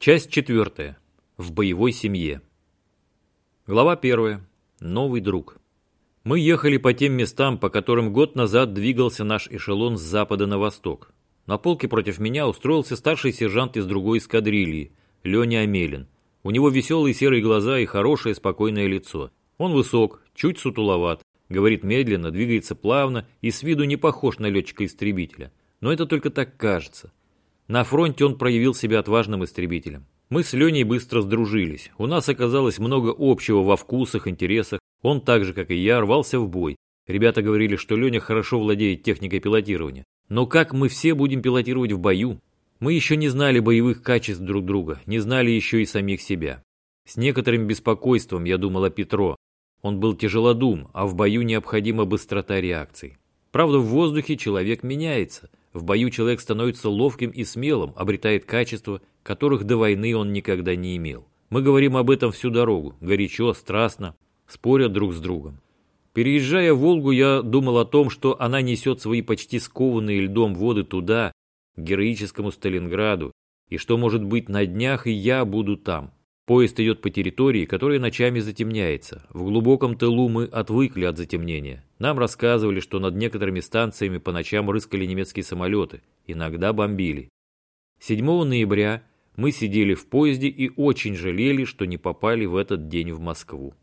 Часть четвертая. В боевой семье. Глава первая. Новый друг. Мы ехали по тем местам, по которым год назад двигался наш эшелон с запада на восток. На полке против меня устроился старший сержант из другой эскадрильи, Леня Амелин. У него веселые серые глаза и хорошее спокойное лицо. Он высок, чуть сутуловат, говорит медленно, двигается плавно и с виду не похож на летчика-истребителя. Но это только так кажется. На фронте он проявил себя отважным истребителем. Мы с Леней быстро сдружились. У нас оказалось много общего во вкусах, интересах. Он так же, как и я, рвался в бой. Ребята говорили, что Леня хорошо владеет техникой пилотирования. Но как мы все будем пилотировать в бою? Мы еще не знали боевых качеств друг друга, не знали еще и самих себя. С некоторым беспокойством я думал о Петро. Он был тяжелодум, а в бою необходима быстрота реакций. Правда, в воздухе человек меняется. В бою человек становится ловким и смелым, обретает качества, которых до войны он никогда не имел. Мы говорим об этом всю дорогу, горячо, страстно, споря друг с другом. Переезжая Волгу, я думал о том, что она несет свои почти скованные льдом воды туда, к героическому Сталинграду, и что, может быть, на днях и я буду там. Поезд идет по территории, которая ночами затемняется. В глубоком тылу мы отвыкли от затемнения. Нам рассказывали, что над некоторыми станциями по ночам рыскали немецкие самолеты, иногда бомбили. 7 ноября мы сидели в поезде и очень жалели, что не попали в этот день в Москву.